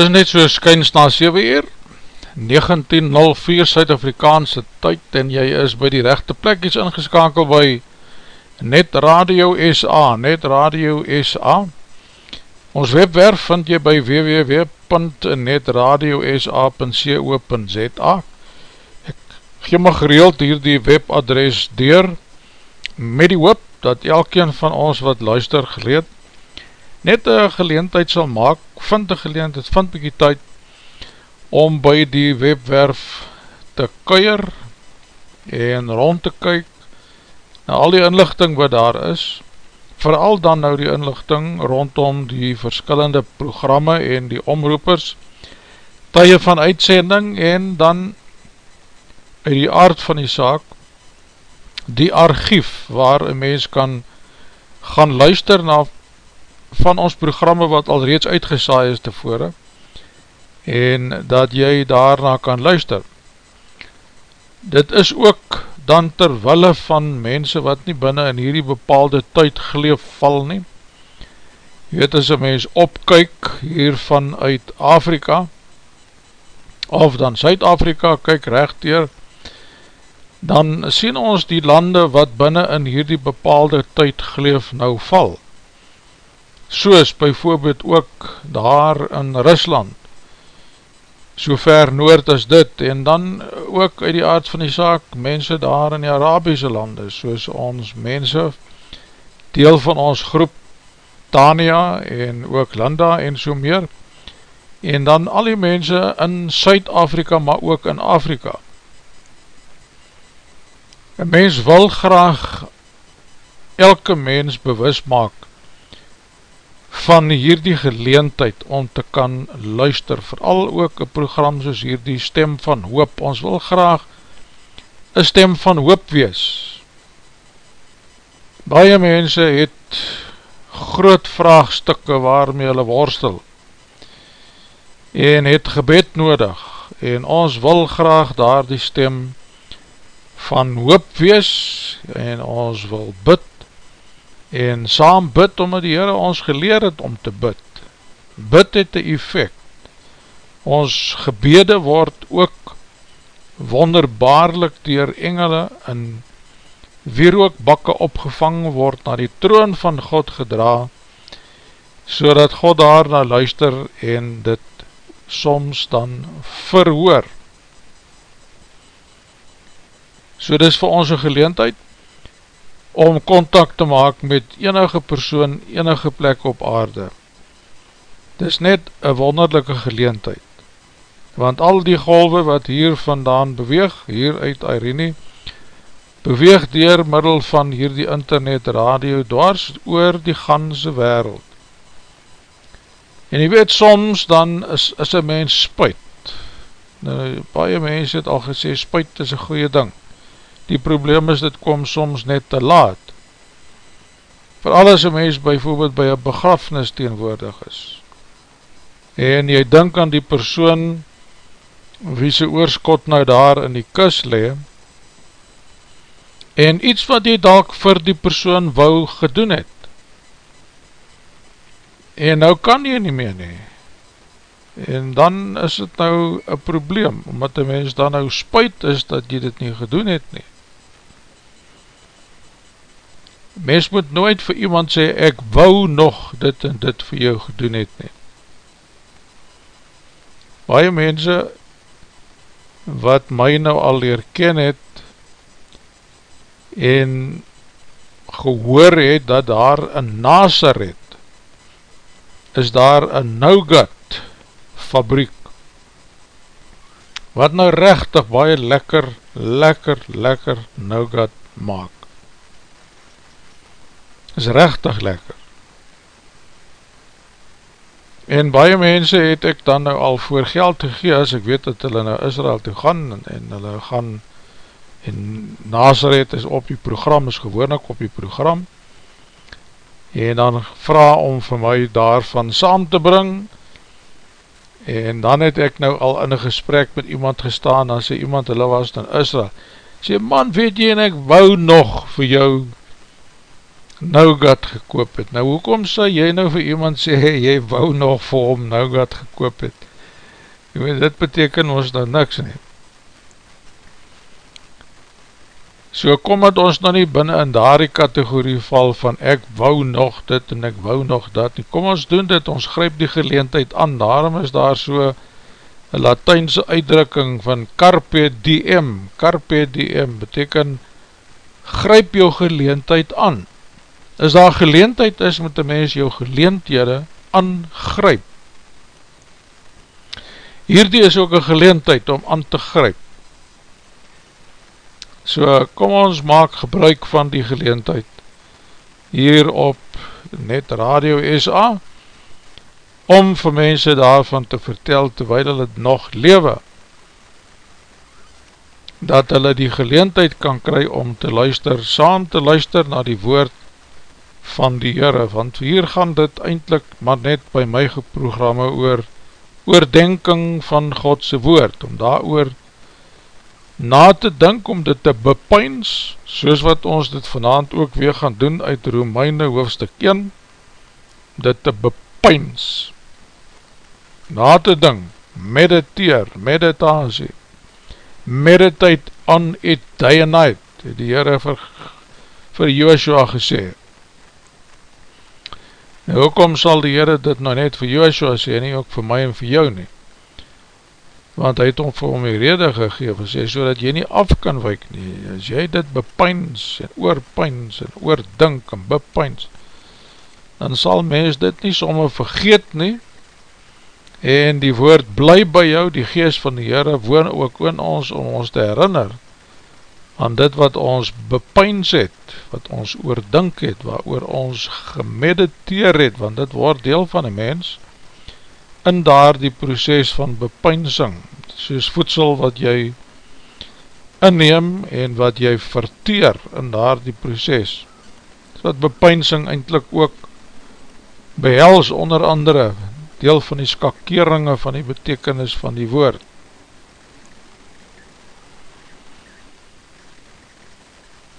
Dit is net so skyns na 7 uur 19.04 Suid-Afrikaanse tyd en jy is by die rechte plekjes ingeskakel by Net Radio SA Net Radio SA Ons webwerf vind jy by www.netradiosa.co.za Ek gee my gereeld hier die webadres deur met die hoop dat elkeen van ons wat luister geleed net een geleentheid sal maak, vind een geleentheid, vind bykie tyd om by die webwerf te kuier en rond te kyk na al die inlichting wat daar is, vooral dan nou die inlichting rondom die verskillende programme en die omroepers, tye van uitsending en dan uit die aard van die saak, die archief waar een mens kan gaan luister na van ons programme wat al reeds uitgesaai is tevore en dat jy daarna kan luister. Dit is ook dan terwille van mense wat nie binnen in hierdie bepaalde tyd geleef val nie. Jy weet as een mens opkyk hier vanuit Afrika of dan Suid-Afrika kyk recht hier dan sien ons die lande wat binnen in hierdie bepaalde tyd geleef nou val soos byvoorbeeld ook daar in Rusland, so ver noord as dit, en dan ook uit die aard van die saak, mense daar in die Arabiese lande, soos ons mense, deel van ons groep, Tania en ook Landa en so meer, en dan al die mense in Suid-Afrika, maar ook in Afrika. Een mens wil graag elke mens bewus maak van hierdie geleentheid om te kan luister, vooral ook een program soos hierdie stem van hoop, ons wil graag een stem van hoop wees. Baie mense het groot vraagstukke waarmee hulle worstel en het gebed nodig en ons wil graag daar die stem van hoop wees en ons wil bid en saam bid omdat die Heere ons geleer het om te bid. Bid het die effect. Ons gebede word ook wonderbaarlik dier engele in wierookbakke opgevang word na die troon van God gedra so dat God daar na luister en dit soms dan verhoor. So dis vir ons een geleentheid om contact te maak met enige persoon, enige plek op aarde. Dit is net een wonderlijke geleentheid, want al die golwe wat hier vandaan beweeg, hier uit Irene, beweeg dier middel van hier die internet radio dwars oor die ganse wereld. En jy weet, soms dan is, is een mens spuit. Nou, baie mens het al gesê, spuit is een goeie ding. Die probleem is, dit kom soms net te laat. Vooral as een mens bijvoorbeeld by een begrafnis teenwoordig is. En jy denk aan die persoon wie sy oorskot nou daar in die kus le, en iets wat jy dalk vir die persoon wou gedoen het. En nou kan jy nie meer nie. En dan is het nou een probleem, omdat die mens dan nou spuit is dat jy dit nie gedoen het nie. Mens moet nooit vir iemand sê, ek wou nog dit en dit vir jou gedoen het nie. Baie mense wat my nou al leer ken het en gehoor het dat daar in Nazareth is daar een nougat fabriek wat nou rechtig baie lekker, lekker, lekker nougat maak is rechtig lekker. En baie mense het ek dan nou al voor geld gegee, as ek weet dat hulle nou Israel toe gaan, en, en hulle gaan, en Nazareth is op die program, is gewoon ek op die program, en dan vraag om vir my daarvan saam te bring, en dan het ek nou al in een gesprek met iemand gestaan, dan sê iemand, hulle was dan Israel, sê, man, weet jy, en ek wou nog vir jou Nougat gekoop het. Nou hoekom sal jy nou vir iemand sê, jy wou nog vir hom Nougat gekoop het? Jy weet, dit beteken ons dan niks nie. So kom het ons nou nie binnen in daar die kategorie val van ek wou nog dit en ek wou nog dat nie. Kom ons doen dit, ons grijp die geleentheid aan. Daarom is daar so een Latijnse uitdrukking van carpe diem. Carpe diem beteken grijp jou geleentheid aan as daar geleentheid is, moet die mens jou geleenthede aangryp. Hierdie is ook een geleentheid om aan te gryp. So kom ons maak gebruik van die geleentheid hier op Net Radio SA om vir mense daarvan te vertel terwijl hulle nog lewe dat hulle die geleentheid kan kry om te luister, saam te luister na die woord van die Heere, want hier gaan dit eindelijk maar net by my geprogramme oor oordenking van Godse woord, om daar oor na te dink, om dit te bepeins, soos wat ons dit vanavond ook weer gaan doen uit Romeine hoofstuk 1, dit te bepeins, na te dink, mediteer, meditasie, meditate on it day and night, die Heere vir, vir Joshua gesê, En hoekom sal die Heere dit nou net vir Joshua sê, nie ook vir my en vir jou nie? Want hy het om vir hom die rede gegeven, sê, so dat jy nie af kan wijk nie. As jy dit bepyns en oorpyns en oordink en bepyns, dan sal mens dit nie somme vergeet nie, en die woord bly by jou, die geest van die Heere woon ook in ons om ons te herinner aan dit wat ons bepyns het, wat ons oordink het, wat oor ons gemediteer het, want dit word deel van die mens in daar die proces van bepynsing, soos voedsel wat jy inneem en wat jy verteer in daar die proces, wat bepynsing eindelijk ook behels onder andere deel van die skakeringen van die betekenis van die woord.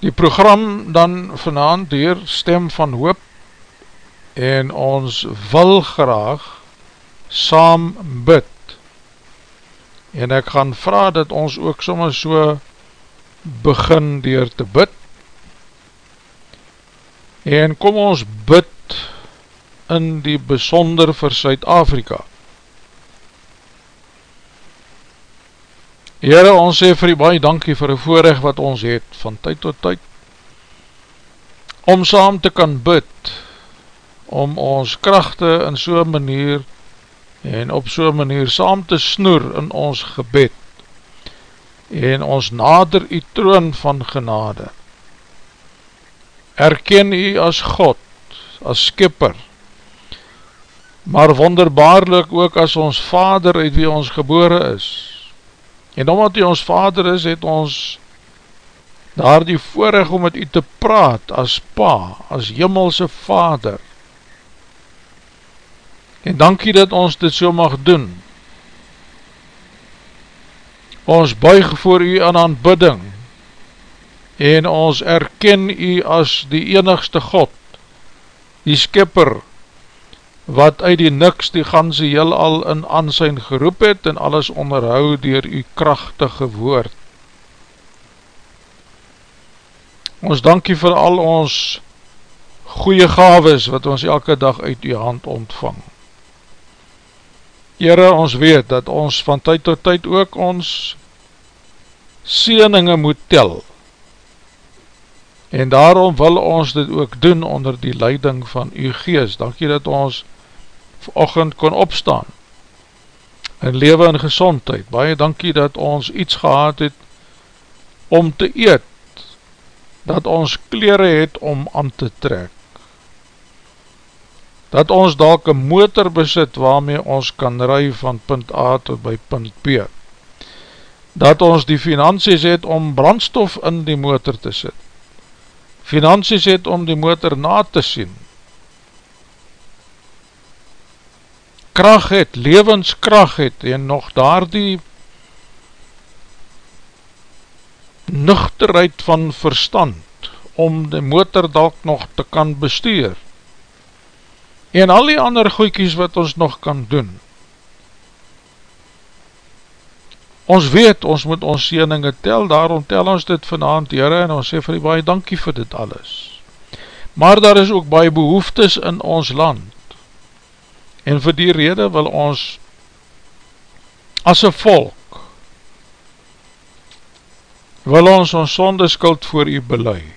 Die program dan vanavond dier stem van hoop en ons wil graag saam bid. En ek gaan vraag dat ons ook soms so begin dier te bid. En kom ons bid in die besonder vir Suid-Afrika. Heere, ons sê vir die baie dankie vir die voorrecht wat ons het van tyd tot tyd, om saam te kan bid, om ons krachte in so'n manier en op so'n manier saam te snoer in ons gebed en ons nader die troon van genade. Erken u as God, as skipper, maar wonderbaarlik ook as ons vader uit wie ons gebore is. En omdat hy ons vader is, het ons daar die voorrecht om met u te praat as pa, as jimmelse vader. En dankie dat ons dit so mag doen. Ons buig voor u aan aanbidding en ons erken u as die enigste God, die skipper, wat uit die niks die ganse heel al in ansijn geroep het en alles onderhou dier die krachtige woord. Ons dankie vir al ons goeie gaves wat ons elke dag uit die hand ontvang. Ere, ons weet dat ons van tyd tot tyd ook ons sieninge moet tel en daarom wil ons dit ook doen onder die leiding van u geest. Dankie dat ons verochend kon opstaan in lewe en gezondheid. Baie dankie dat ons iets gehad het om te eet, dat ons kleren het om aan te trek, dat ons dalk een motor besit waarmee ons kan rui van punt A tot by punt B, dat ons die finansies het om brandstof in die motor te sit, finansies het om die motor na te sien, kracht het, levenskracht het en nog daar die nuchterheid van verstand om die motor dalk nog te kan bestuur en al die ander goeikies wat ons nog kan doen. Ons weet, ons moet ons sieninge tel, daarom tel ons dit vanavond, Heere, en ons sê vir die baie dankie vir dit alles. Maar daar is ook baie behoeftes in ons land, En vir die rede wil ons as een volk wil ons ons sonde skuld voor u belei.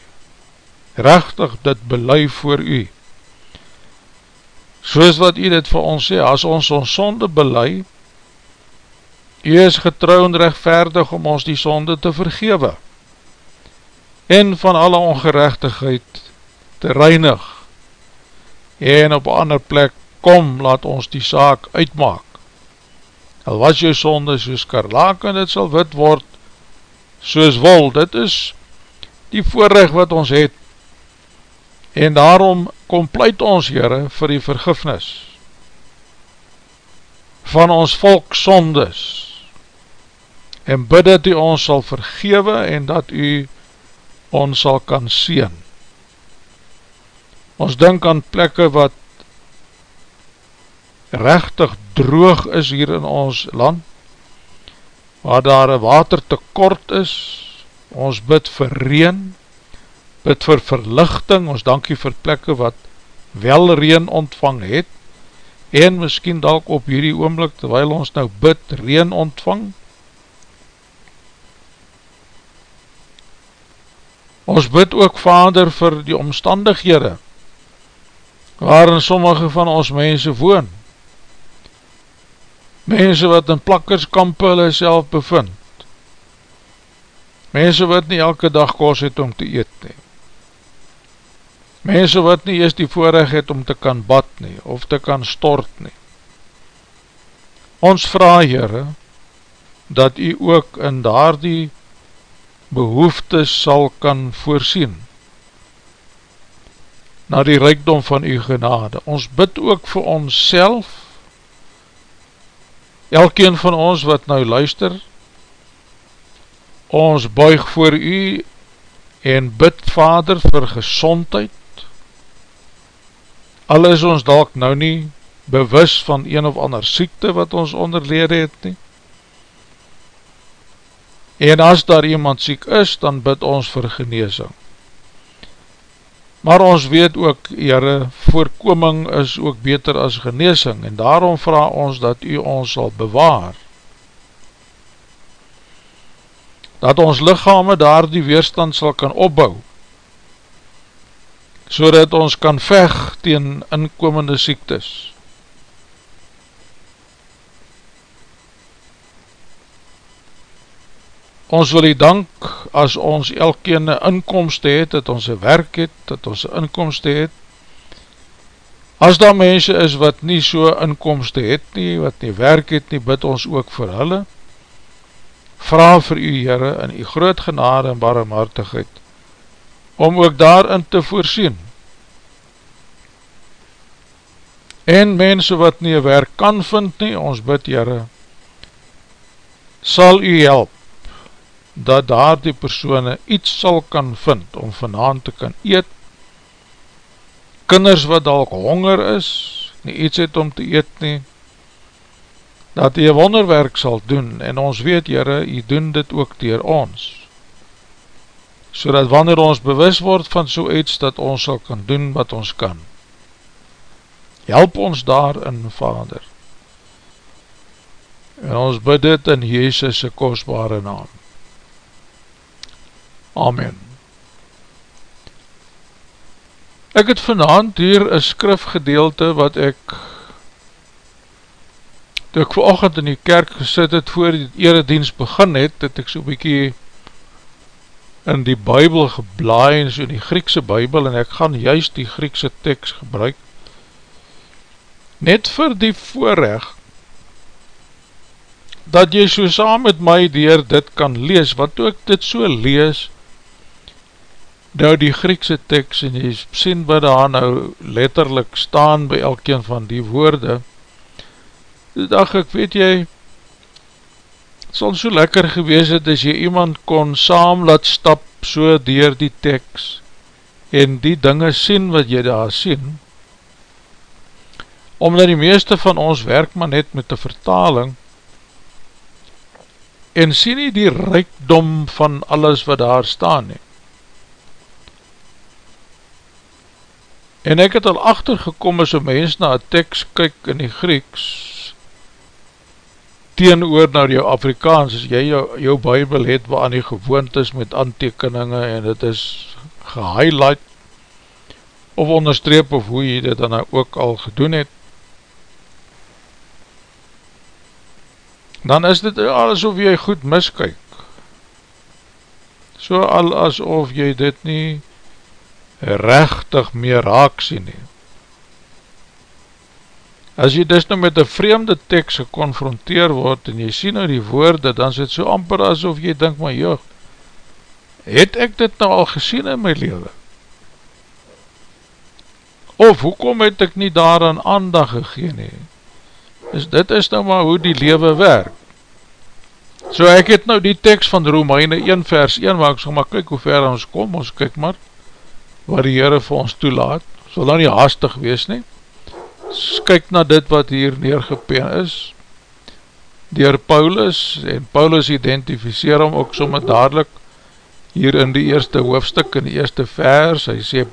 Rechtig dit belei voor u. Soos wat u dit vir ons sê, as ons ons sonde belei, u is getrouw en rechtvaardig om ons die sonde te vergewe en van alle ongerechtigheid te reinig en op ander plek kom, laat ons die saak uitmaak. Al was jou sonde soos karlaak en het sal wit word soos wol, dit is die voorrecht wat ons het en daarom kom pleit ons Heere vir die vergifnis van ons volk sondes en bid dat u ons sal vergewe en dat u ons sal kan sien. Ons denk aan plekke wat rechtig droog is hier in ons land, waar daar water tekort is, ons bid vir reen, bid vir verlichting, ons dankie vir plekke wat wel reen ontvang het, en miskien dalk op hierdie oomlik, terwijl ons nou bid, reen ontvang, Ons bid ook vader vir die omstandighede waarin sommige van ons mense woon. Mense wat in plakkerskampe hulle self bevind. Mense wat nie elke dag kos het om te eet nie. Mense wat nie eers die voorrecht het om te kan bad nie, of te kan stort nie. Ons vraag Heere, dat u ook in daar die behoeftes sal kan voorsien na die rijkdom van u genade. Ons bid ook vir ons self, elkeen van ons wat nou luister, ons buig voor u en bid vader vir gezondheid, al is ons dalk nou nie bewus van een of ander siekte wat ons onderlede het nie, En as daar iemand siek is, dan bid ons vir geneesing. Maar ons weet ook, Heere, voorkoming is ook beter as geneesing, en daarom vraag ons dat u ons sal bewaar. Dat ons lichame daar die weerstand sal kan opbou, so dat ons kan veg tegen inkomende siektes. Ons wil die dank as ons elkeen een inkomste het, dat ons een werk het, dat ons een inkomste het. As daar mense is wat nie so inkomste het nie, wat nie werk het nie, bid ons ook vir hulle. Vraag vir u Heere in u groot genade en barmhartigheid, om ook daarin te voorsien. En mense wat nie werk kan vind nie, ons bid Heere, sal u help dat daar die persoene iets sal kan vind om vanavond te kan eet, kinders wat al honger is, nie iets het om te eet nie, dat die wonderwerk sal doen, en ons weet jyre, jy doen dit ook dier ons, so dat wanneer ons bewus word van so iets, dat ons sal kan doen wat ons kan. Help ons daarin, Vader. En ons bid dit in Jezus' kostbare naam. Amen. Ek het vanavond hier een skrifgedeelte wat ek toe ek verochtend in die kerk gesit het voor die eredienst begin het, het ek so bykie in die bybel geblaai en so in die Griekse bybel en ek gaan juist die Griekse tekst gebruik net vir die voorrecht dat jy so saam met my dier dit kan lees, wat toe ek dit so lees, nou die Griekse tekst en jy sien wat daar nou letterlik staan by elkeen van die woorde. Die dag ek weet jy het sal so lekker gewees het as jy iemand kon saam laat stap so dier die tekst en die dinge sien wat jy daar sien. Omdat die meeste van ons werk maar net met die vertaling en sien nie die rijkdom van alles wat daar staan nie En ek het al achtergekom as een mens na een tekst kyk in die Grieks teen oor na jou Afrikaans, as jy jou, jou bybel het waar aan die gewoond is met aantekeninge en het is gehighlight of onderstreep of hoe jy dit dan nou ook al gedoen het dan is dit alles of jy goed miskyk. So al asof jy dit nie rechtig meer raak sien nie. As jy dus nou met een vreemde tekst geconfronteer word en jy sien nou die woorde, dan is het so amper asof jy denk, my joh, het ek dit nou al gesien in my leven? Of hoekom het ek nie daaraan aandag gegeen nie? Dus dit is nou maar hoe die leven werk. So ek het nou die tekst van Romeine 1 vers 1, maar ek sal maar kyk hoe ver ons kom, ons kyk maar, wat die Heere vir ons toelaat, sal dan nie haastig wees nie, kyk na dit wat hier neergepeen is, dier Paulus, en Paulus identificeer hom ook sommer dadelijk, hier in die eerste hoofdstuk, in die eerste vers, hy sê,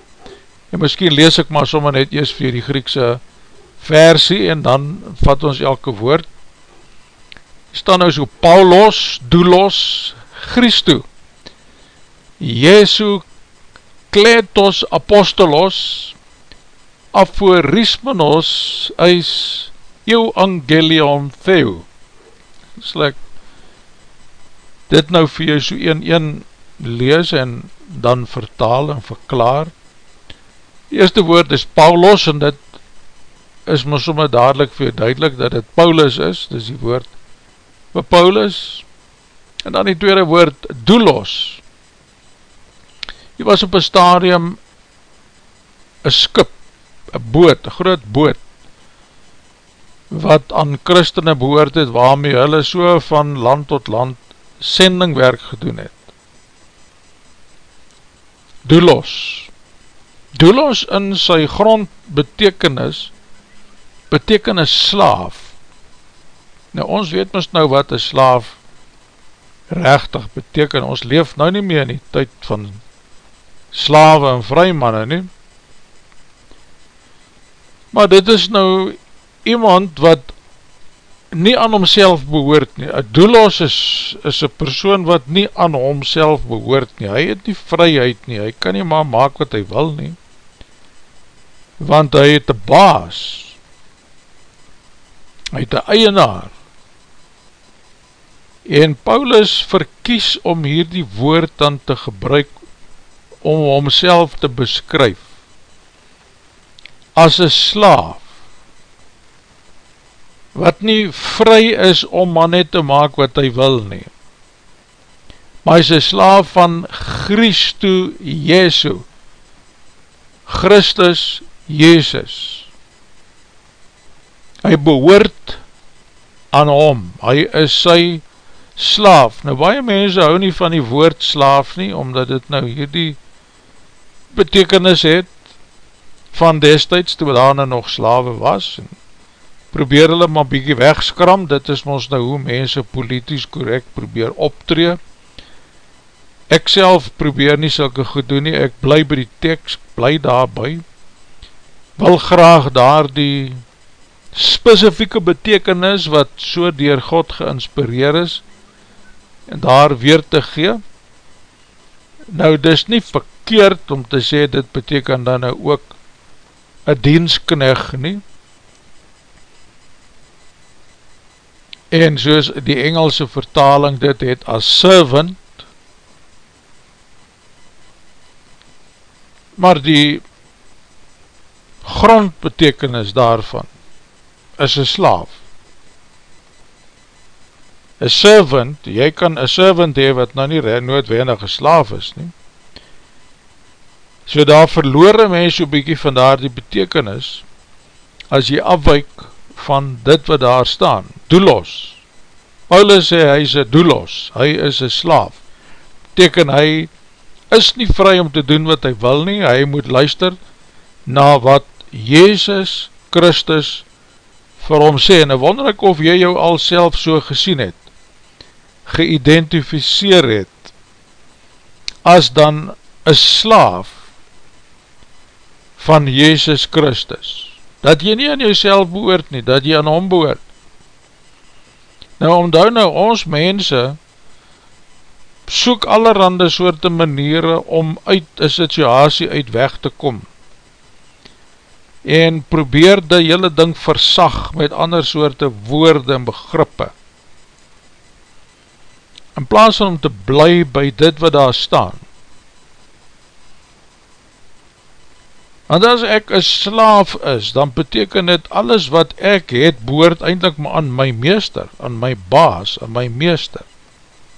En miskien lees ek maar sommer net eers vir die Griekse versie en dan vat ons elke woord. Staan nou so Paulos, Doulos, Christo, Jesu, Kletos, Apostolos, Aphorismenos, Eis, Euangelion Theo. Slik, dit nou vir jou so een een lees en dan vertaal en verklaar. Die eerste woord is Paulos en dit is maar sommer dadelijk vir duidelik dat het Paulus is, dis die woord vir Paulus, en dan die tweede woord Doulos, die was op een stadium een skip, een boot, een groot boot, wat aan christene behoort het, waarmee hulle so van land tot land sendingwerk gedoen het. Doulos, Doulos in sy grond betekenis, beteken een slaaf. Nou ons weet mis nou wat een slaaf rechtig beteken, ons leef nou nie meer in die tyd van slawe en vrymanne nie. Maar dit is nou iemand wat nie aan homself behoort nie. Een doelos is, is een persoon wat nie aan homself behoort nie. Hy het nie vryheid nie, hy kan nie maar maak wat hy wil nie. Want hy het een baas, hy het een eienaar en Paulus verkies om hier die woord dan te gebruik om homself te beskryf as een slaaf wat nie vry is om maar net te maak wat hy wil nie maar hy is een slaaf van Christo Jesu Christus Jezus. Hy behoort aan hom, hy is sy slaaf, nou baie mense hou nie van die woord slaaf nie, omdat dit nou hierdie betekenis het, van destijds, toe daar nou nog slawe was, en probeer hulle maar bykie wegskram, dit is ons nou hoe mense politisch correct probeer optree, ek self probeer nie sulke goed doen nie, ek bly by die tekst, bly daarby, wil graag daar die specifieke betekenis wat so dier God geinspireer is en daar weer te gee nou dis nie verkeerd om te sê dit beteken dan nou ook een diensknig nie en soos die Engelse vertaling dit het as servant maar die grondbetekenis daarvan is een slaaf. Een servant, jy kan een servant hee wat nou nie noodwendig een slaaf is nie. So daar verloor mens so bykie van daar die betekenis as jy afwijk van dit wat daar staan. Doelos. Paulus sê hy is een doelos, hy is een slaaf. Teken hy is nie vry om te doen wat hy wil nie, hy moet luister na wat Jezus Christus vir hom sê, en wonder ek of jy jou al self so gesien het, geïdentificeer het, as dan een slaaf van Jezus Christus, dat jy nie aan jouself behoort nie, dat jy aan hom behoort. Nou, omdou nou ons mense, soek allerhande soorte maniere om uit een situasie uit weg te kom, en probeer die hele ding versag met ander soorte woorde en begrippe. In plaas van om te bly by dit wat daar staan. Want as ek een slaaf is, dan beteken dit alles wat ek het, boord eindelijk maar aan my meester, aan my baas, aan my meester,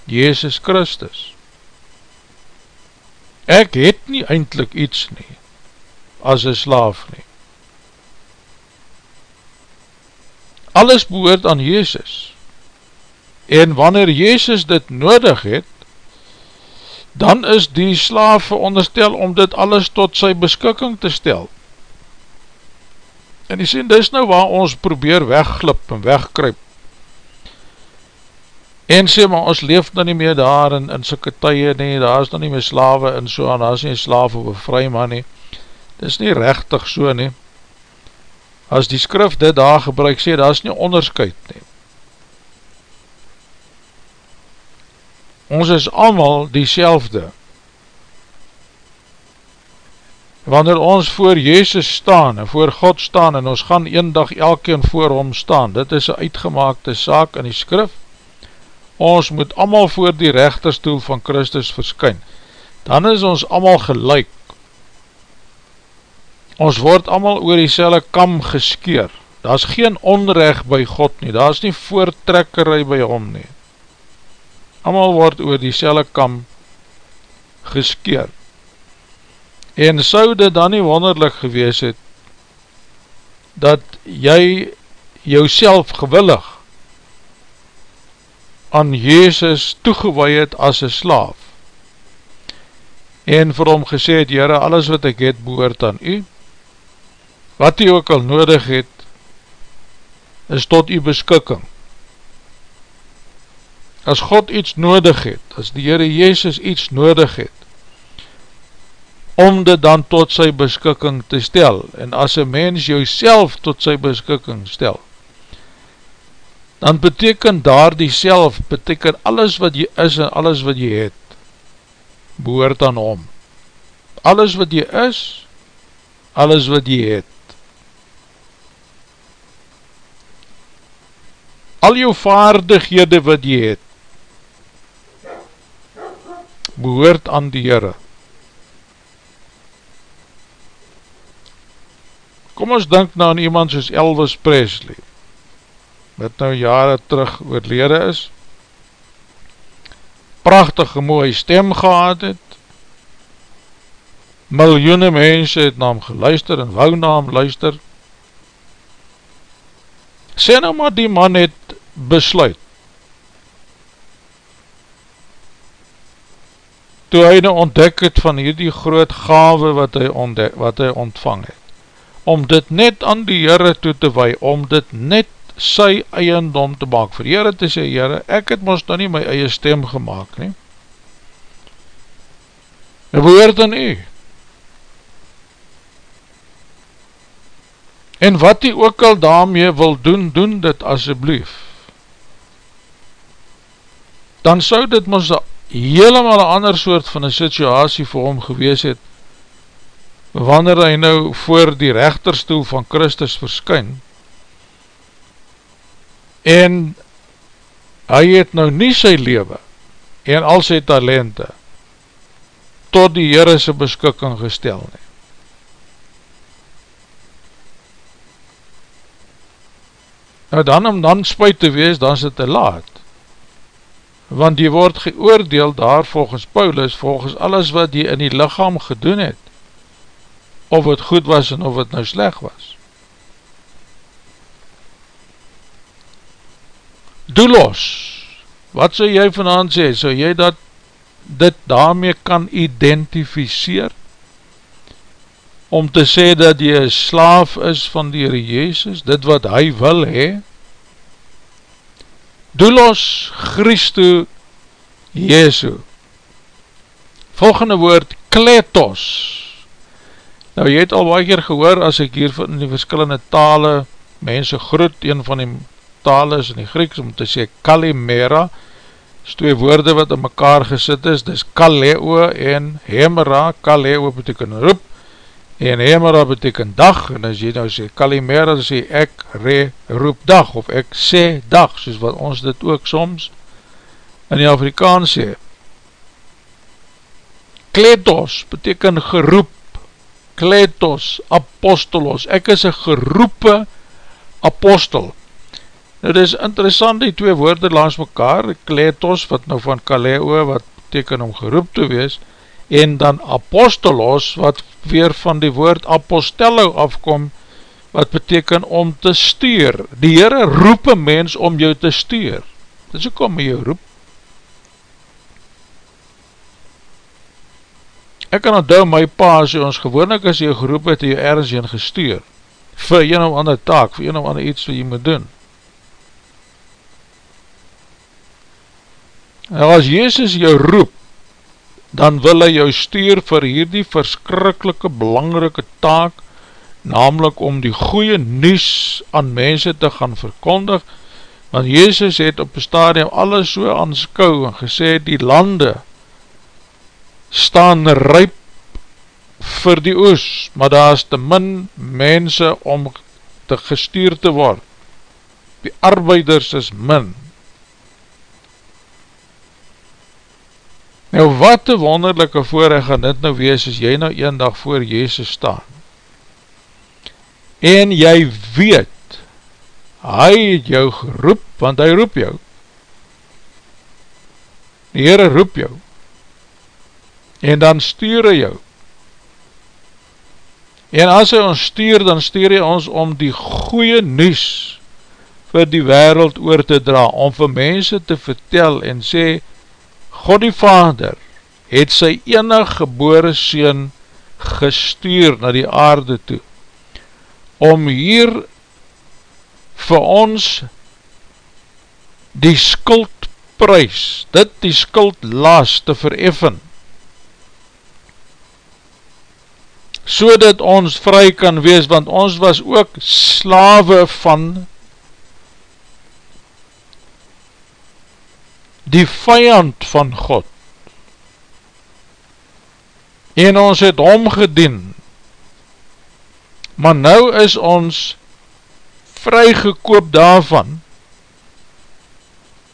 Jezus Christus. Ek het nie eindelijk iets nie, as een slaaf nie. alles behoort aan Jezus. En wanneer Jezus dit nodig het, dan is die slaaf veronderstel om dit alles tot sy beskikking te stel. En die sê, dis nou waar ons probeer wegglip en wegkryp. En sê, maar ons leef nou nie meer daar in, in syke tye nie, daar is nou nie meer slawe en so, en daar is nie slaaf of een vry man nie. Dit is nie rechtig so nie. As die skrif dit daar gebruik sê, daar is nie onderscheid nie. Ons is allemaal die selfde. Wanneer ons voor Jezus staan en voor God staan en ons gaan een dag elkeen voor hom staan, dit is een uitgemaakte saak in die skrif, ons moet allemaal voor die rechterstoel van Christus verskyn, dan is ons allemaal gelijk. Ons word allemaal oor die selle kam geskeer, daar is geen onrecht by God nie, daar is nie voortrekkerij by hom nie. Allemaal word oor die selle kam geskeer. En sou dit dan nie wonderlik gewees het, dat jy jouself gewillig aan Jezus toegewaai het as een slaaf, en vir hom gesê het, Heere, alles wat ek het behoort aan u, wat u ook al nodig het, is tot u beskikking. As God iets nodig het, as die Heere Jezus iets nodig het, om dit dan tot sy beskikking te stel, en as een mens jou tot sy beskikking stel, dan beteken daar die self, beteken alles wat jy is en alles wat jy het, behoort aan hom. Alles wat jy is, alles wat jy het. Al jou vaardighede wat jy het, behoort aan die Heere. Kom ons denk nou aan iemand soos Elvis Presley, wat nou jare terug oorlede is, prachtige mooie stem gehad het, miljoene mense het na hom geluister en wou na hom luister, sê nou maar die man het besluit, toe hy nou ontdek het van hierdie groot gave wat hy, ontdek, wat hy ontvang het, om dit net aan die Heere toe te wei, om dit net sy eiendom te maak, vir Heere te sê, Heere, ek het ons dan nie my eie stem gemaakt nie, en behoort aan u, en wat hy ook al daarmee wil doen, doen dit asjeblief, dan sou dit ons helemaal een ander soort van een situasie vir hom gewees het, wanneer hy nou voor die rechterstoel van Christus verskyn, en hy het nou nie sy lewe, en al sy talente, tot die Heerese beskikking gestel nie. Nou dan om dan spuit te wees, dan is het te laat, want die word geoordeel daar volgens Paulus, volgens alles wat die in die lichaam gedoen het, of het goed was en of het nou sleg was. Doelos, wat sou jy vanavond sê, sou jy dat dit daarmee kan identificeer, om te sê dat jy slaaf is van die Heere Jezus, dit wat hy wil hee, Doelos Christo Jesu, volgende woord, kletos, Nou jy het al baie keer gehoor as ek hier in die verskillende tale mense groet, een van die tale is in die Grieks om te sê kalimera, is twee woorde wat in mekaar gesit is, dis kaleo en hemera, kaleo beteken roep, en hemera beteken dag, en as jy nou sê kalimera, sê ek re roep dag, of ek sê dag, soos wat ons dit ook soms in die Afrikaans sê. Kletos beteken geroep, kletos, apostolos, ek is een geroepe apostel. Nou dit is interessant die twee woorde langs mekaar, kletos wat nou van kaleo wat beteken om geroep te wees, en dan apostolos wat weer van die woord apostello afkom, wat beteken om te stuur. Die Heere roep een mens om jou te stuur. Dit is ook om jou roep. Ek kan onthou my pa, as jy ons gewoonlik as jy geroep het, jy ergens jy gestuur, vir een of ander taak, vir een of ander iets wat jy moet doen. En as Jezus jou roep, dan wil hy jou stuur vir hierdie verskrikkelike belangrike taak, namelijk om die goeie nies aan mense te gaan verkondig, want Jezus het op die stadium alles so aanskou en gesê die lande staan ryp vir die oes, maar daar is te min mense om te gestuur te word. Die arbeiders is min. Nou wat een wonderlijke voorrecht gaan dit nou wees as jy nou een dag voor Jezus staan. En jy weet, hy het jou geroep, want hy roep jou. Die Heere roep jou. En dan stuur hy jou. En as hy ons stuur, dan stuur hy ons om die goeie nies vir die wereld oor te dra, om vir mense te vertel en sê, God die Vader het sy enig gebore Seen gestuur na die aarde toe, om hier vir ons die skuldprys, dit die skuldlas te vereffen, so dat ons vry kan wees, want ons was ook slawe van die vijand van God. En ons het omgedien, maar nou is ons vrygekoop daarvan,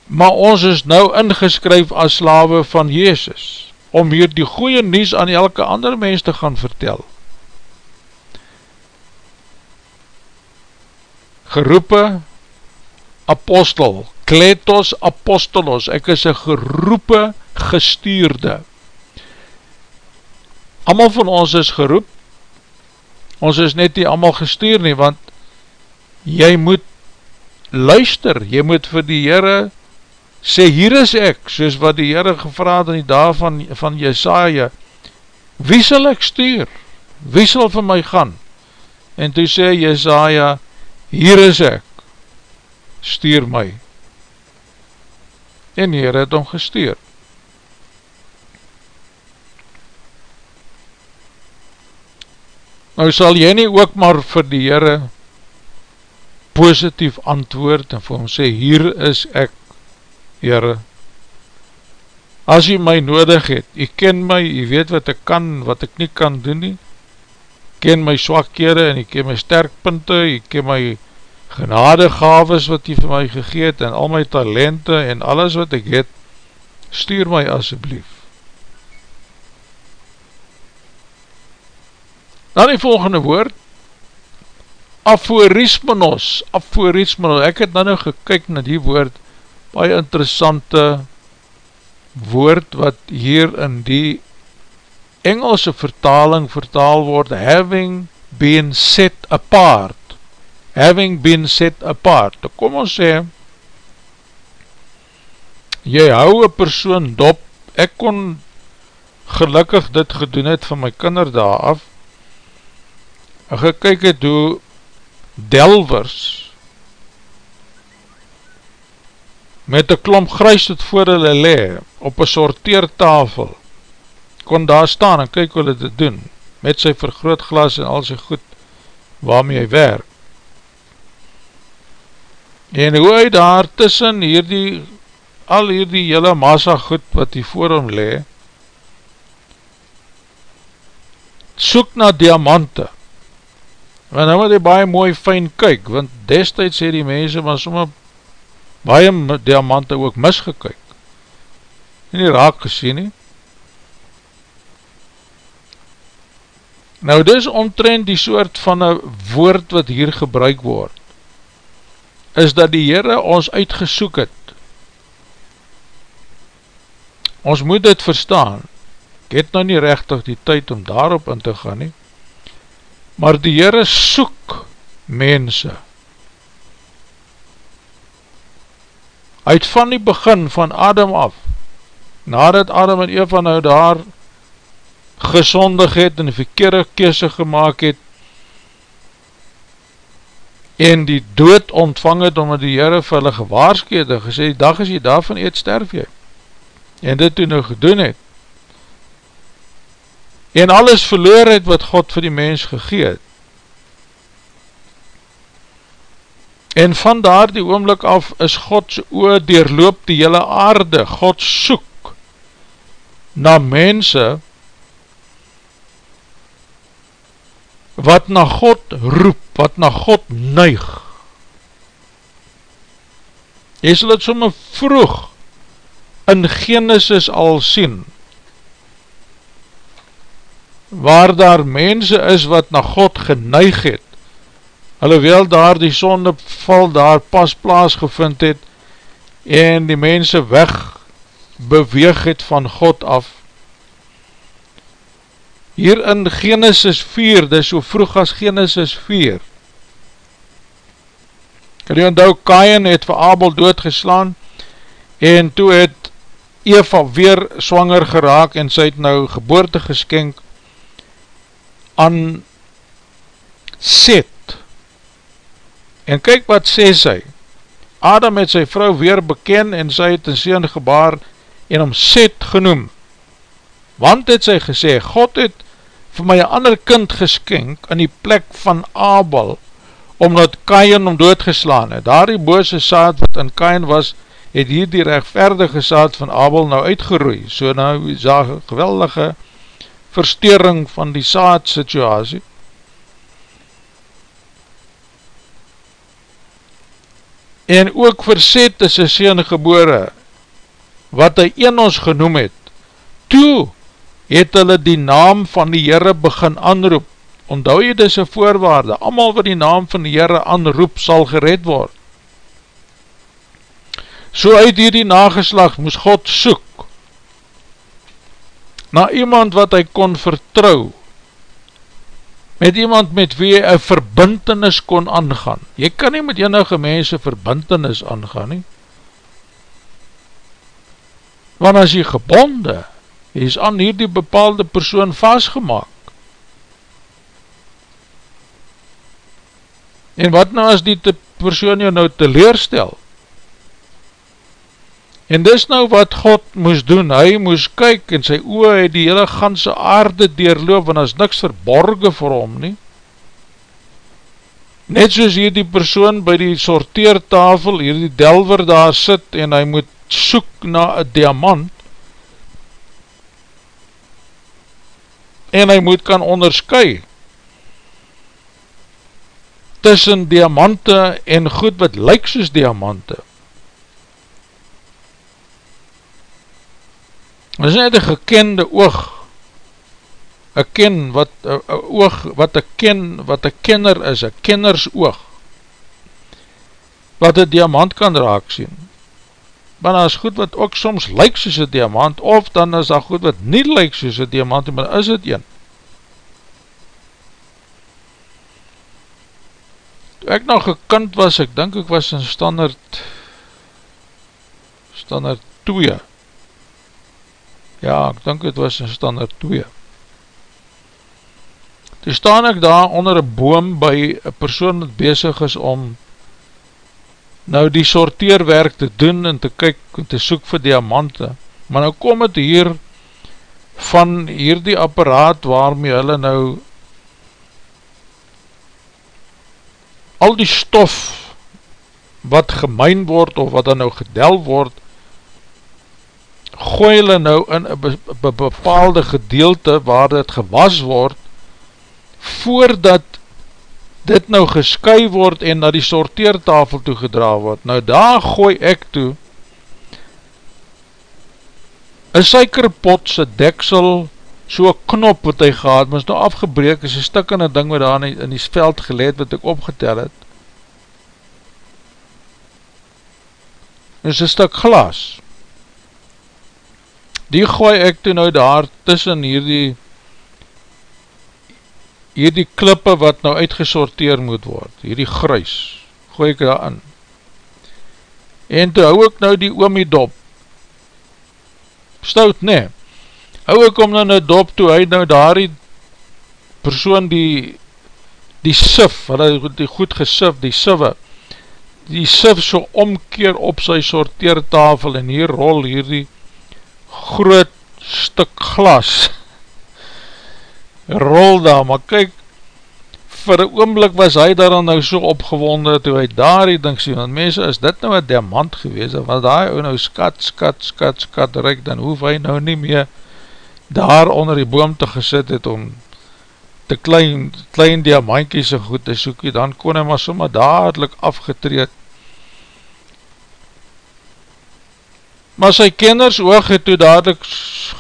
maar ons is nou ingeskryf as slawe van Jezus, om hier die goeie nies aan elke ander mens te gaan vertel. geroepe apostel, kletos apostolos, ek is een geroepe gestuurde. Amal van ons is geroep, ons is net nie amal gestuur nie, want jy moet luister, jy moet vir die Heere sê, hier is ek, soos wat die Heere gevraad in die dag van, van Jesaja, wie sal ek stuur? Wie sal vir my gaan? En toe sê Jesaja, hier is ek, stuur my. En hier het hom gestuur. Nou sal jy nie ook maar vir die Heere positief antwoord en vir hom sê, hier is ek, Heere. As jy my nodig het, jy ken my, jy weet wat ek kan, wat ek nie kan doen nie, ken my swakkere en ek ken my sterkpunte, ek ken my genadegaves wat jy vir my gegeet en al my talente en alles wat ek het, stuur my asjeblief. Dan die volgende woord, aforismenos, aforismenos, ek het dan nou gekyk na die woord, baie interessante woord wat hier in die Engelse vertaling vertaal word. Having been set apart having been set apart. Kom ons sê jy hou een persoon dop. Ek kon gelukkig dit gedoen het van my kinder daar af en gekyk het hoe delvers met een klomp grys het voor hulle le op een sorteertafel kon daar staan en kyk hy dit doen, met sy vergrootglas en al sy goed, waarmee hy werk. En hoe hy daar tussen hierdie, al hierdie hele massa goed wat hy voor hom le, soek na diamante, en nou moet hy baie mooi fijn kyk, want destijds sê die mense, maar somme baie diamante ook misgekyk, en nie raak gesien nie, Nou dis omtrend die soort van een woord wat hier gebruik word, is dat die Heere ons uitgesoek het. Ons moet dit verstaan, ek het nou nie rechtig die tyd om daarop in te gaan nie, maar die Heere soek mense. Uit van die begin van Adam af, nadat Adam en Eva nou daar gesondig het en verkeerde kese gemaakt het en die dood ontvang het omdat die Heere vir hulle en gesê, die dag as jy daarvan eet, sterf jy. En dit toe nou gedoen het, en alles verloor het wat God vir die mens gegeet. En van daar die oomlik af is Gods oor deurloop die hele aarde, God soek na mense wat na God roep, wat na God neig. Jy sal het somme vroeg in Genesis al sien, waar daar mense is wat na God geneig het, alhoewel daar die sondeval daar pas plaas gevind het, en die mense weg beweeg het van God af. Hier in Genesis 4, dis so vroeg as Genesis 4, kan jy onthou, Kain het vir Abel doodgeslaan, en toe het Eva weer swanger geraak, en sy het nou geboorte geskenk, aan Seth. En kyk wat sê sy, Adam het sy vrou weer beken en sy het een sien gebaar en om Seth genoem. Want het sy gesê, God het vir my een ander kind geskenk in die plek van Abel, omdat Kain om doodgeslaan het. Daar die bose saad wat in Kain was, het hier die rechtverdige saad van Abel nou uitgeroei. So nou is daar geweldige verstering van die saad situasie. En ook verset is sy sien gebore, wat hy een ons genoem het. Toe het hulle die naam van die Heere begin aanroep. Onthou jy dis een voorwaarde, amal wat die naam van die Heere aanroep sal gered word. So uit hierdie nageslag moes God soek na iemand wat hy kon vertrouw, met iemand met wie hy een verbintenis kon aangaan. Jy kan nie met enige mense verbintenis aangaan nie, want as jy gebonde, jy is aan hierdie bepaalde persoon vastgemaak. En wat nou as die persoon jou nou teleerstel? En dis nou wat God moes doen, hy moes kyk en sy oor het die hele ganse aarde deurloop, want as niks verborgen vir hom nie. Net soos hier die persoon by die sorteertafel, hier die delver daar sit en hy moet soek na een diamant, en hy moet kan onderskui tussen diamante en goed wat lyk soos diamante. Dit is net een gekende oog, een ken wat, een oog wat een ken, wat een kenner is, een kenners oog, wat een diamant kan raak sien. Maar dan is goed wat ook soms lyk soos een diamant, of dan is dat goed wat nie lyk soos een diamant, maar is het een. Toe ek nog gekind was, ek denk ek was in standaard, standaard 2, Ja, ek dink het was in standaard 2. Toe staan ek daar onder een boom by een persoon wat bezig is om nou die sorteerwerk te doen en te kyk en te soek vir diamante. Maar nou kom het hier van hier die apparaat waarmee hulle nou al die stof wat gemeen word of wat dan nou gedel word gooi hulle nou in een bepaalde gedeelte waar dit gewas word, voordat dit nou gesky word en na die sorteertafel toe gedra word. Nou daar gooi ek toe een suikerpot sy deksel, so'n knop wat hy gehad, maar is nou afgebreek, is een stik in een ding wat daar in die veld geleid wat ek opgetel het. is een stuk glas die gooi ek toe nou daar tussen hierdie hierdie klippe wat nou uitgesorteer moet word, hierdie gruis, gooi ek daar in. En toe hou ek nou die oomie dop, stout ne, hou ek om nou nou dop toe, hy nou daar die persoon die, die sif, hulle die goed gesif, die sive, die sif so omkeer op sy sorteertafel en hier rol hierdie groot stuk glas rol daar, maar kyk, vir een oomblik was hy daar nou so opgewonde, toe hy daar die ding sien, want mense, is dit nou een diamant gewees, want daar ou nou skat, skat, skat, skat, reik, dan hoef hy nou nie meer daar onder die boom te gesit het, om te klein, klein diamantjies en goed te soekie, dan kon hy maar sommer dadelijk afgetreed, maar sy kenners oog het toe dadelijk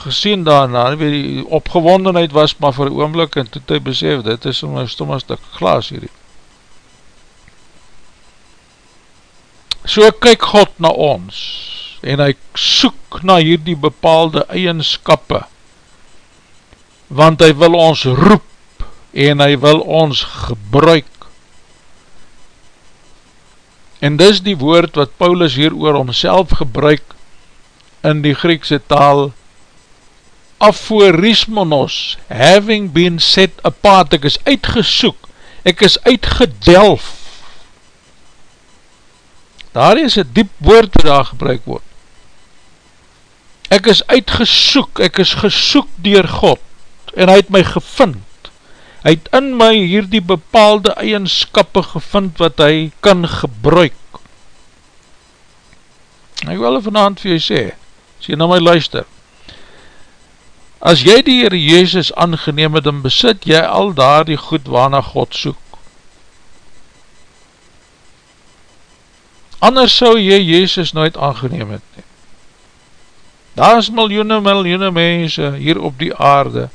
gesien daarna, weet die opgewondenheid was maar vir oomlik en toe het hy besef, dit is een stomme stuk glas hierdie. So kyk God na ons en hy soek na hierdie bepaalde eigenskappe want hy wil ons roep en hy wil ons gebruik en dis die woord wat Paulus hier oor homself gebruik in die Griekse taal aphorismonos, having been set apart, ek is uitgesoek, ek is uitgedelf. Daar is een diep woord wat daar gebruik word. Ek is uitgesoek, ek is gesoek dier God, en hy het my gevind. Hy het in my hier die bepaalde eigenskappe gevind wat hy kan gebruik. Ek wil vanavond vir jy sê, jy na my luister, as jy die Heer Jezus aangeneem het, dan besit jy al daar die goed waarna God soek. Anders sou jy Jezus nooit aangeneem het. Nie. Daar is miljoene, miljoene mense hier op die aarde,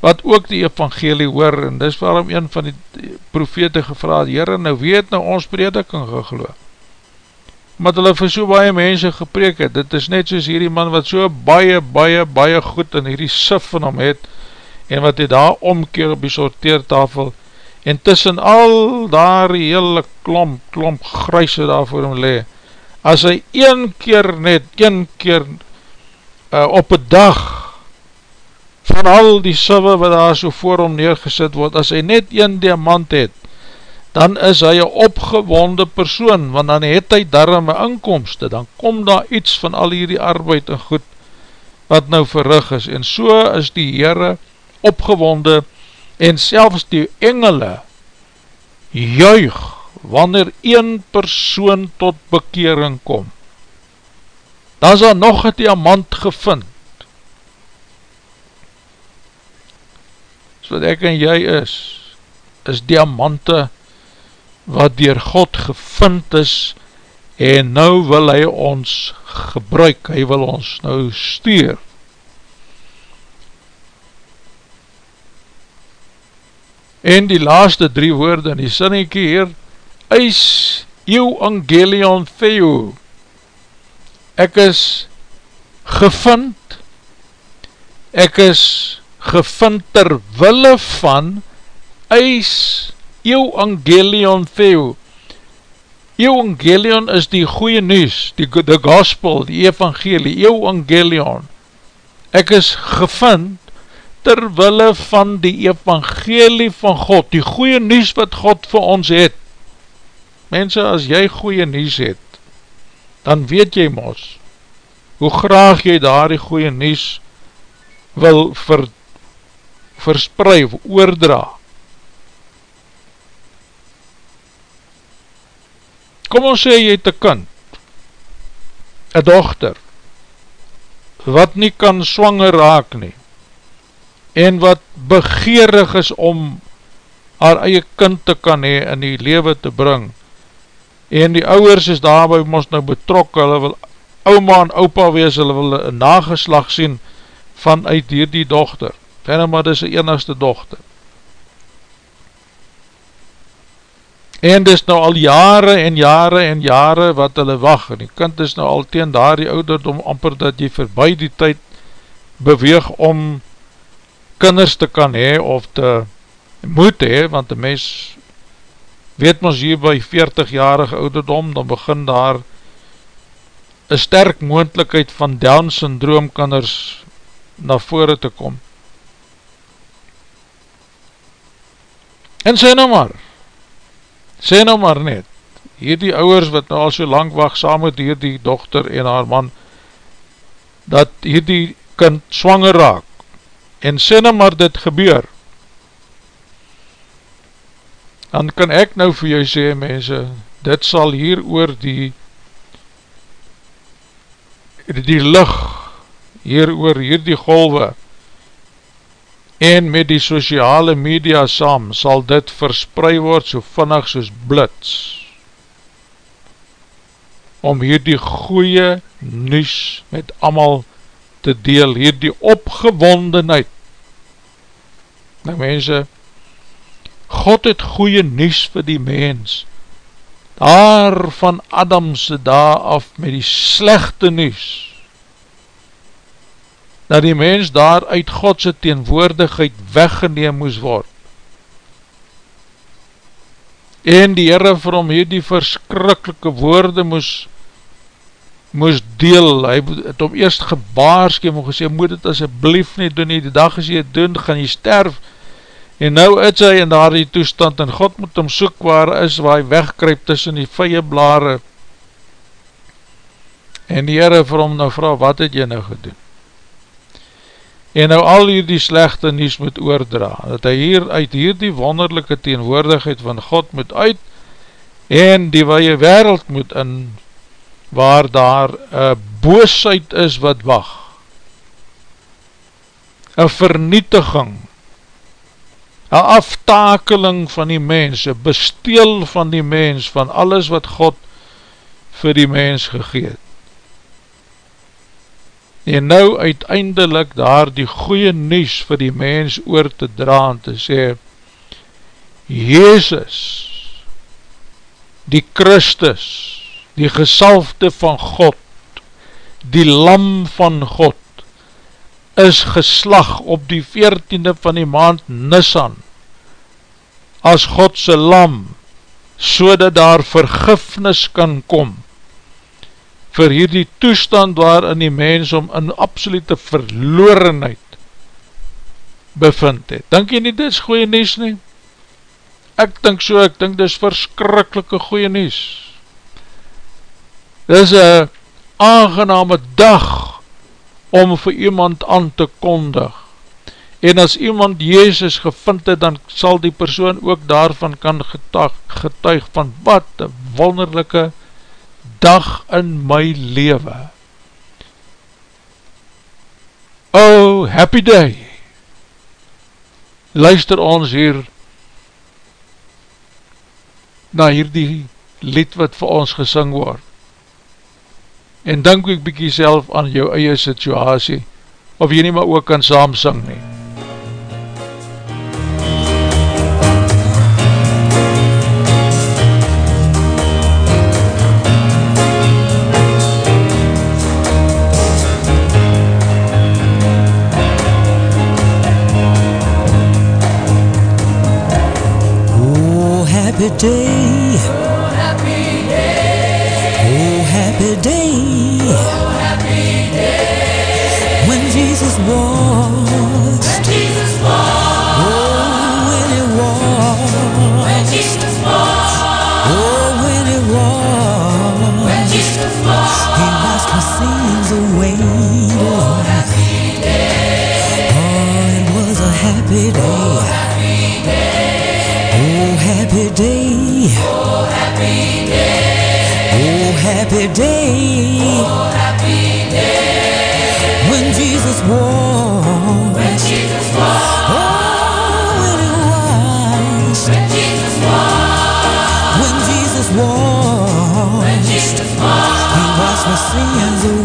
wat ook die evangelie hoor, en dis waarom een van die profete gevraad, Heere, nou weet nou ons prediking gegloe omdat hulle vir so baie mense gepreek het, dit is net soos hierdie man wat so baie, baie, baie goed in hierdie sif van hom het, en wat hy daar omkeer op die sorteertafel, en tussen al daar die hele klomp, klomp gruise daar voor hom le, as hy een keer net, een keer uh, op een dag, van al die siffe wat daar so voor hom neergesit word, as hy net een diamant het, dan is hy een opgewonde persoon, want dan het hy daarom een inkomste, dan kom daar iets van al hierdie arbeid en goed, wat nou verrig is, en so is die Heere opgewonde, en selfs die engele juig, wanneer een persoon tot bekering kom. Dan is daar nog een diamant gevind, so wat ek en jy is, is diamante gevind, wat dier God gevind is en nou wil hy ons gebruik, hy wil ons nou stuur. En die laaste drie woorde in die sinnekie hier, Eis jou angelion theo, ek is gevind, ek is gevind terwille van, Eis Evangelion Theo. Evangelion is die goeie nieuws, die, the gospel, die evangelie, Evangelion. Ek is gevind terwille van die evangelie van God, die goeie nieuws wat God vir ons het. Mense, as jy goeie nieuws het, dan weet jy mos, hoe graag jy daar die goeie nieuws wil ver, verspreid, oordraag kom ons sê jy het een kind, een dochter, wat nie kan swanger raak nie, en wat begeerig is om haar eie kind te kan hee in die leven te bring, en die ouwers is daarby ons nou betrok, hulle wil ouma en opa wees, hulle wil een nageslag sien vanuit hier die dochter, en maar dis die enigste dochter, en dis nou al jare en jare en jare wat hulle wacht, en die kind is nou al teen daar die ouderdom amper dat jy voorbij die tyd beweeg om kinders te kan hee of te moet hee, want die mens weet ons hier by 40-jarige ouderdom, dan begin daar een sterk moendlikheid van Down syndroom kinders na vore te kom. En sê nou maar, Sê nou maar net, hierdie ouwers wat nou al so lang wacht saam met hierdie dochter en haar man, dat hierdie kind swanger raak, en sê nou maar dit gebeur, dan kan ek nou vir jou sê mense, dit sal hier oor die die lig, hier oor hierdie golwe, en met die sociale media saam sal dit versprei word so vinnig soos blits om hier die goeie nuus met amal te deel, hier die opgewondenheid. Nou mense God het goeie nuus vir die mens. Daar van Adamse daar af met die slechte nuus, dat die mens daar uit Godse teenwoordigheid weggeneem moes word. En die Heere vir hom hier die verskrikkelike woorde moes, moes deel, hy het hom eerst gebaarskeem en gesê, moet het asjeblief nie doen nie, die dag as jy het doen, gaan jy sterf, En nou is hy in daar die toestand en God moet hom soek waar is waar hy wegkryp tussen die vye blare. En die Heere vir hom nou vraag, wat het jy nou gedoen? En nou al hier die slechte nies moet oordra, dat hy hier uit hier die wonderlijke teenwoordigheid van God moet uit en die wye wereld moet in waar daar een boosheid is wat wacht. Een vernietiging een aftakeling van die mens, een besteel van die mens, van alles wat God vir die mens gegeet. En nou uiteindelik daar die goeie nies vir die mens oor te dra en te sê, Jezus, die Christus, die gesalfde van God, die lam van God, is geslag op die 14e van die maand Nisan as Godse lam so dat daar vergifnis kan kom vir hierdie toestand waarin die mens om in absolute verlorenheid bevind het. Dink jy nie dit is goeie nies nie? Ek dink so, ek dink dit is verskrikkelike goeie nies. Dit is een aangename dag om vir iemand aan te kondig. En as iemand Jezus gevind het, dan sal die persoon ook daarvan kan getuig, getuig van wat een wonderlijke dag in my leven. Oh, happy day! Luister ons hier na hierdie lied wat vir ons gesing word en denk ek bykie self aan jou eie situasie, of jy nie maar ook kan saam sing nie. Day, day. Oh, happy day. Oh, happy day. Oh, happy day. When Jesus walked. When Jesus walked. Oh, when he walked. When Jesus walked. When Jesus walked. When Jesus walked. He washed my sins away,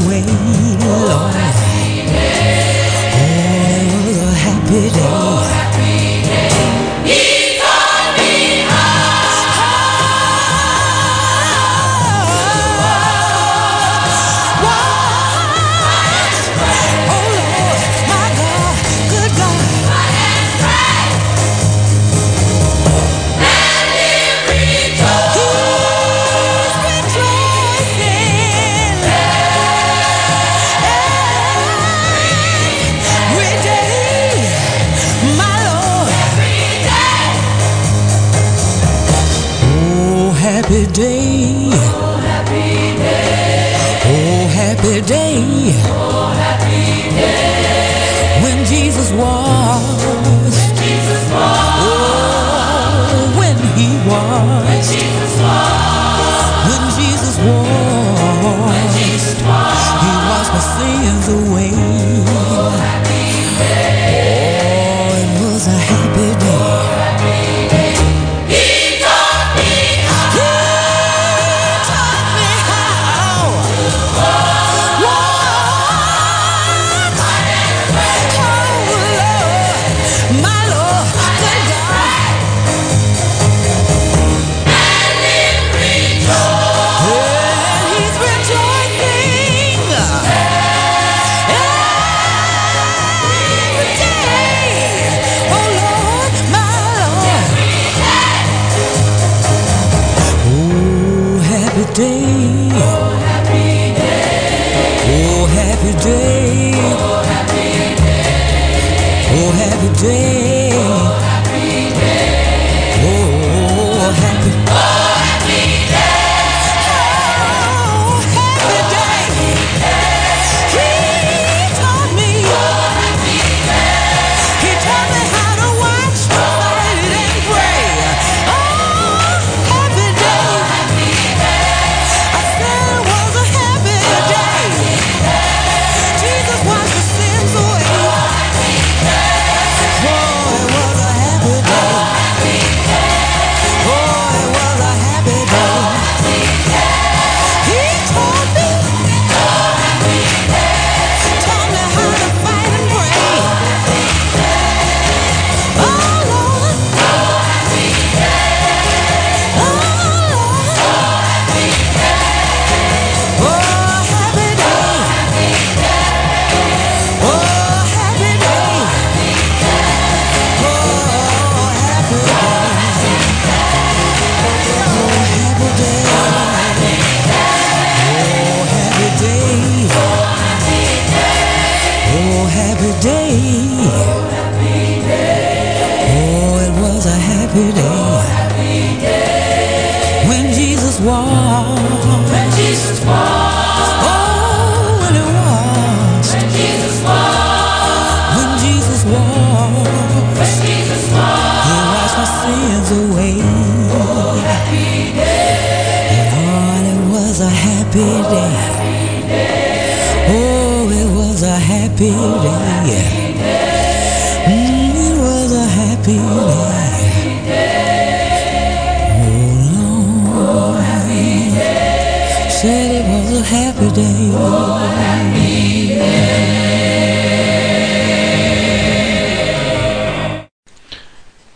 happy day. Oh, happy day. Oh, it was a happy day.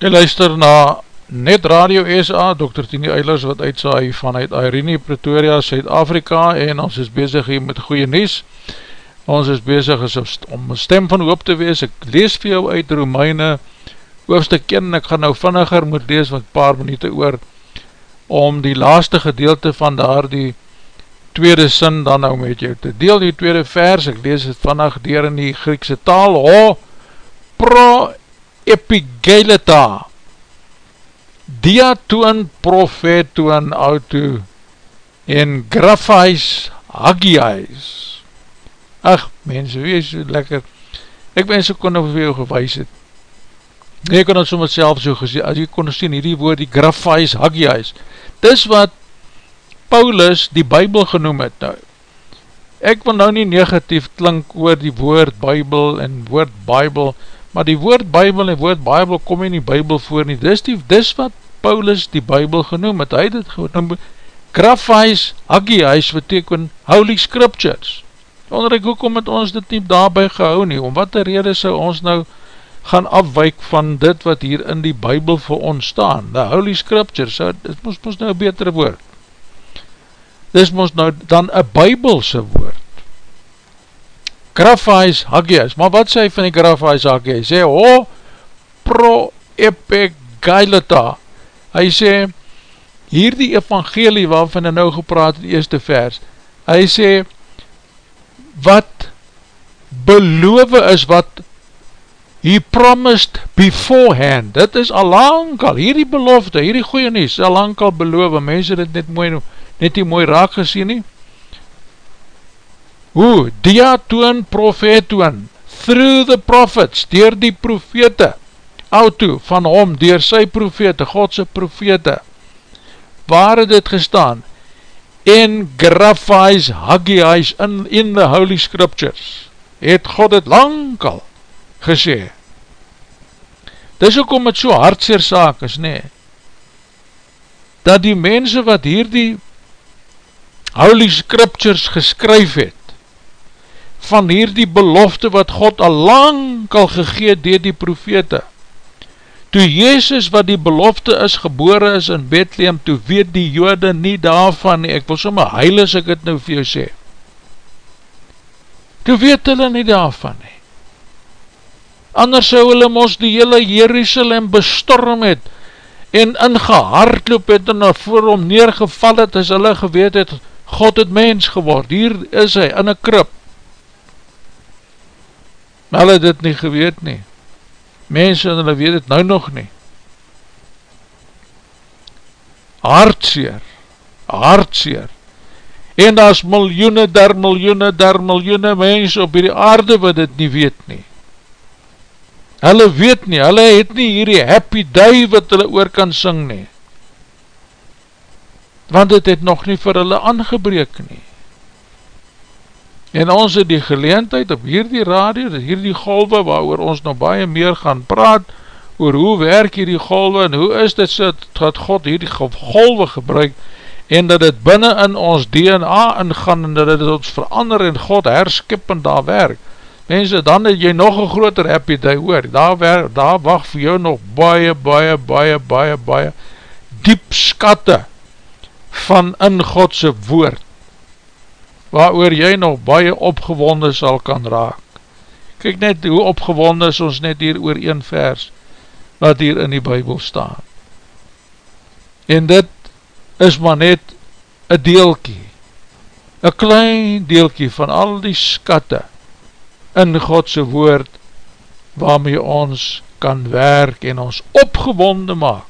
Jy luister na Net Radio SA, Dr. Tini Eilers wat uitsaai vanuit Irene, Pretoria, Suid-Afrika en ons is bezig hier met goeie nies. Ons is bezig om een stem van hoop te wees. Ek lees vir jou uit Romeine hoofdstuk 1 en ek gaan nou vinniger moet lees wat paar minuut oor om die laaste gedeelte van daar die tweede sin dan nou met jou te deel. Die tweede vers, ek lees het vannig dier in die Griekse taal, ho, pro epigeleta diatoon profetoon auto en grafais hagiais ach mense, wees so lekker. Ek wens ek kon nou vir jou gewys het. Ek kon het so myself so gesê as jy kon sien hierdie woord die grafais hagiais dis wat Paulus die bybel genoem het nou. Ek wil nou nie negatief klink oor die woord bybel en woord bybel maar die woord bybel en woord bybel kom in die bybel voor nie, dis, die, dis wat Paulus die bybel genoem het, hy het genoem, grafais hagiais beteken holy scriptures, onder ek hoekom het ons dit nie daarby gehou nie, om wat die rede sou ons nou gaan afwyk van dit wat hier in die bybel vir ons staan, the holy scriptures, so, dit moest ons nou een betere woord, dis moest nou dan een bybelse woord, Grafais Hagias, maar wat sê van die Grafais Hagias? Sê, ho, pro epigailata. Hy sê, hier die evangelie waarvan hy nou gepraat in die eerste vers, hy sê, wat beloof is, wat he promised beforehand, dit is al lang al, hierdie belofte, hierdie goeie nie, is al lang al beloof, mense dit net mooi, net nie mooi raak gesien nie, hoe, diatoon profetoon, through the prophets, dier die profete, auto van hom, dier sy profete, Godse profete, waar het dit gestaan? In graphies, hagiais, in, in the holy scriptures, het God het lang al gesê. Dis ook om het so hartseer saak is, nee, dat die mense wat hier die holy scriptures geskryf het, van hierdie belofte wat God al lang al gegeet dier die profete. Toe Jezus wat die belofte is gebore is in Bethlehem, toe weet die jode nie daarvan nie, ek wil somme heil as ek het nou vir jou sê. Toe weet hulle nie daarvan nie. Anders sou hulle ons die hele Jerusalem bestorm het, en ingehardloop het en voor hom neergeval het, as hulle geweet het, God het mens geword, hier is hy, in een krip, maar hulle dit nie geweet nie. mense en hulle weet het nou nog nie. Hartseer, hartseer, en daar is miljoene der miljoene der miljoene mense op die aarde wat dit nie weet nie. Hulle weet nie, hulle het nie hierdie happy day wat hulle oor kan sing nie. Want dit het nog nie vir hulle aangebreek nie. En ons het die geleentheid op hierdie radio, hierdie golwe waar ons nog baie meer gaan praat, oor hoe werk hierdie golwe en hoe is dit so dat God hierdie golwe gebruik en dat dit binnen in ons DNA ingaan en dat dit ons verander en God herskip en daar werk. Mense, dan het jy nog een groter happy day hoor, daar, werk, daar wacht vir jou nog baie, baie, baie, baie, baie diep skatte van in Godse woord waar jy nog baie opgewonde sal kan raak. Kyk net hoe opgewonde is ons net hier oor een vers, wat hier in die bybel staan. En dit is maar net een deelkie, een klein deelkie van al die skatte in Godse woord, waarmee ons kan werk en ons opgewonde maak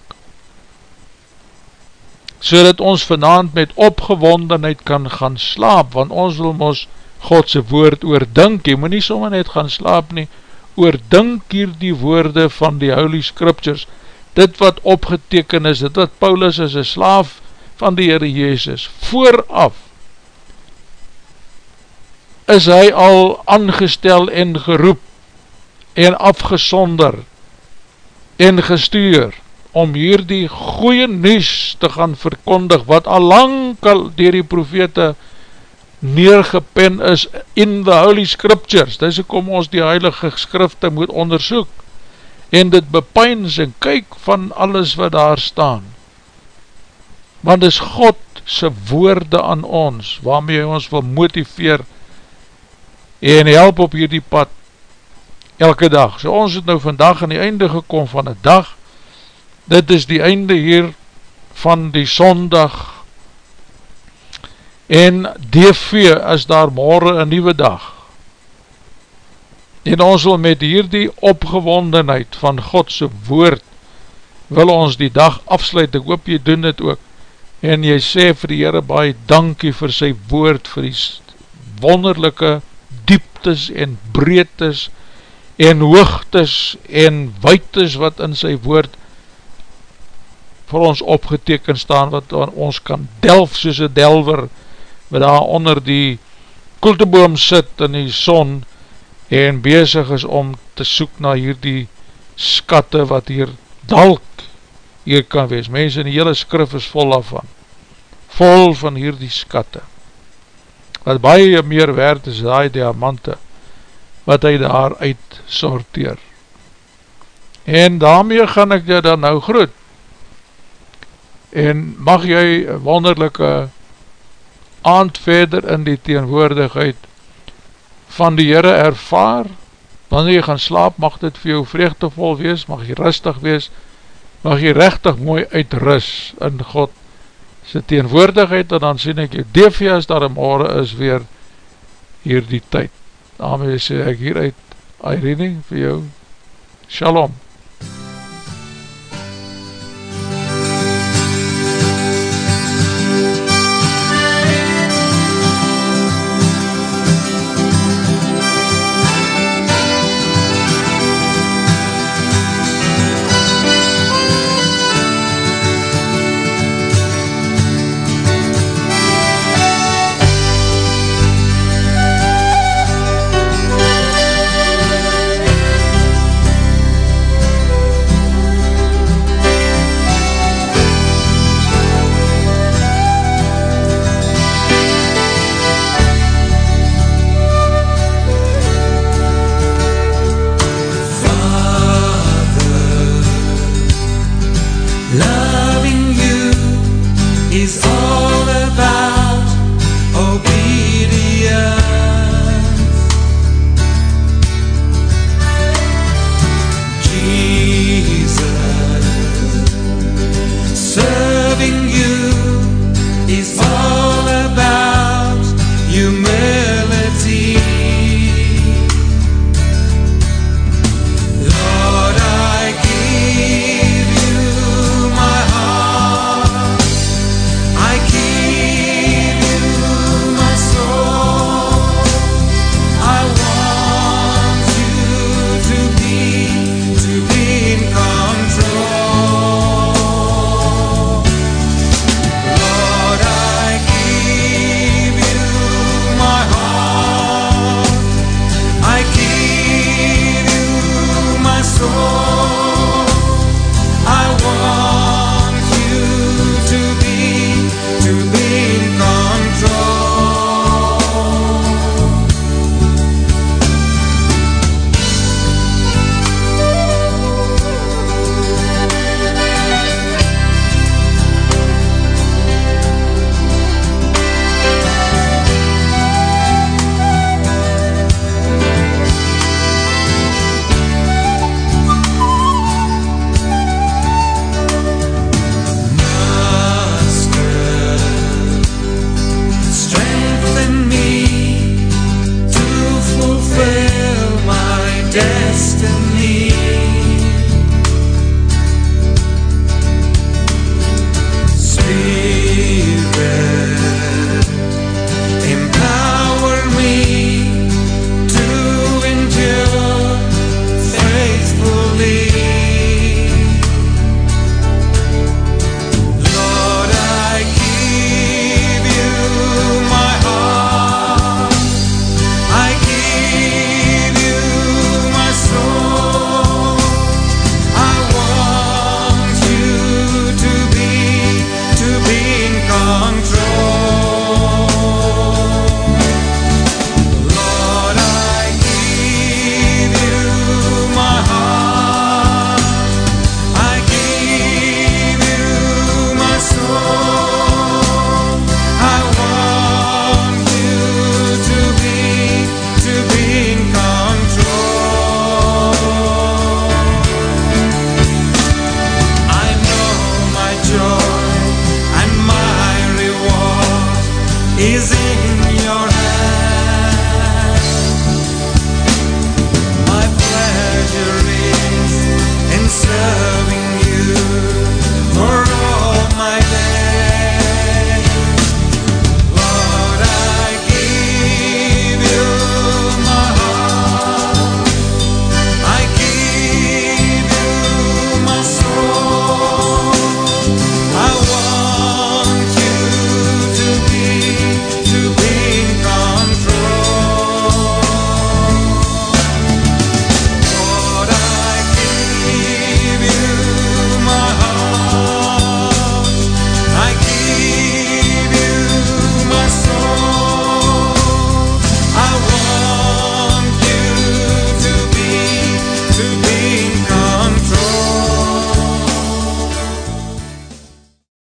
so dat ons vanavond met opgewondenheid kan gaan slaap, want ons wil ons Godse woord oordink, jy moet nie sommer net gaan slaap nie, oordink hier die woorde van die Holy Scriptures, dit wat opgeteken is, dit wat Paulus is, een slaaf van die Heere Jezus, vooraf, is hy al aangestel en geroep, en afgesonder, en gestuur, om hier die goeie nies te gaan verkondig, wat al lang al dier die profete neergepen is in the Holy Scriptures, dis ek om ons die heilige skrifte moet onderzoek, en dit bepeins en kyk van alles wat daar staan, want is God sy woorde aan ons, waarmee ons wil motiveer, en help op hierdie pad, elke dag, so ons het nou vandag aan die einde gekom van die dag, dit is die einde hier van die sondag. En DV is daar morgen een nieuwe dag. En ons wil met hier die opgewondenheid van Godse woord wil ons die dag afsluit, ek hoop jy doen dit ook. En jy sê vir die Heere baie dankie vir sy woord, vir die wonderlijke dieptes en breedtes en hoogtes en weites wat in sy woord vir ons opgeteken staan, wat ons kan delf soos een delver, wat daar onder die koelteboom sit in die son, en bezig is om te soek na hierdie skatte, wat hier dalk hier kan wees. Mense in die hele skrif is vol daarvan, vol van hierdie skatte, wat baie meer werd is die diamante, wat hy daar uit sorteer. En daarmee gaan ek jou dan nou groet, en mag jy wonderlijke aand verder in die teenwoordigheid van die Heere ervaar, wanneer jy gaan slaap, mag dit vir jou vreugdevol wees, mag jy rustig wees, mag jy rechtig mooi uitrus in God sy teenwoordigheid, en dan sien ek jy, DV as daar een morgen is weer hier die tyd. Daarmee sê ek hieruit, Irene, vir jou, Shalom.